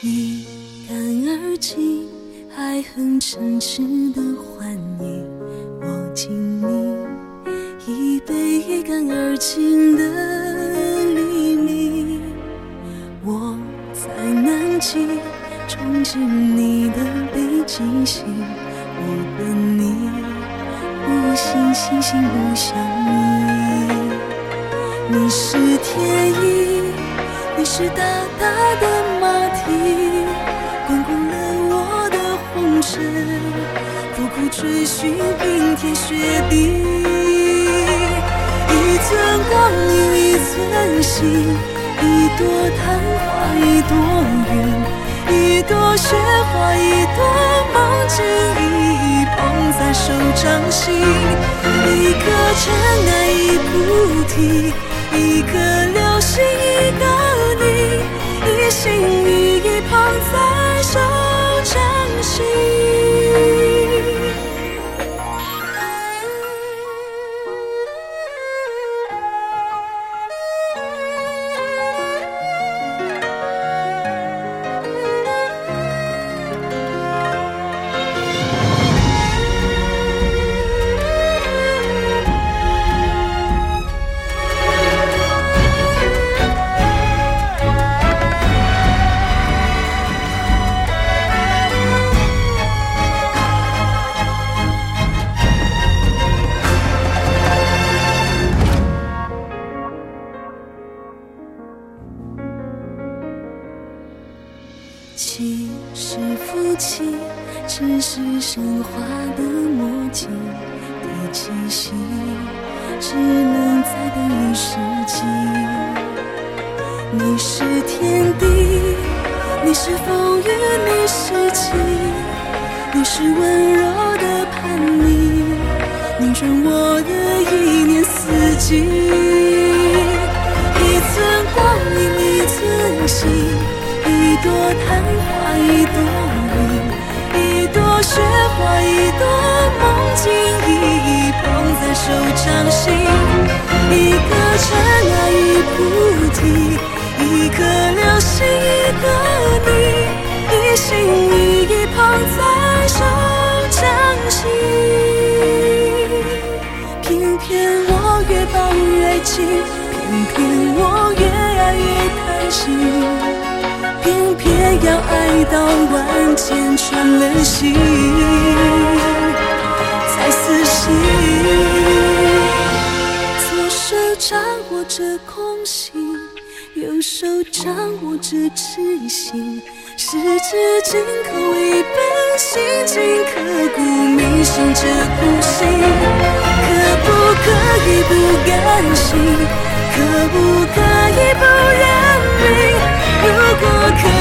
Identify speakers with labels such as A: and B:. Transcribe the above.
A: 一干二净爱恨嗔痴的幻影我敬你。一杯一干二净的黎明我在南极憧憬你的北极星我等你不信心心不相依你是天意。是大大的马蹄，滚滚了我的红尘，苦苦追寻冰天雪地。一寸光阴一寸心，一朵昙花一朵云，一朵雪花一朵梦境，一一捧在手掌心。一颗尘埃一菩提，你是夫妻，只是神话的默契的气息，只能再等一世纪。你是天地，你是风雨，你是晴，你是温柔的叛逆，拧转我的一年四季。一寸光阴一寸心，一朵昙花一朵云，一朵雪花一朵梦境，一一捧在手掌心。一颗尘埃一菩提，一颗流星一个你，一心一意捧在手掌心。偏偏我越抱越紧，偏偏我越爱越贪心，到万箭穿了心，才死心。左手掌握着空心，右手掌握着痴心，十指紧扣，一本心经刻骨铭心着苦心。可不可以不甘心？可不可以不认命？如果可……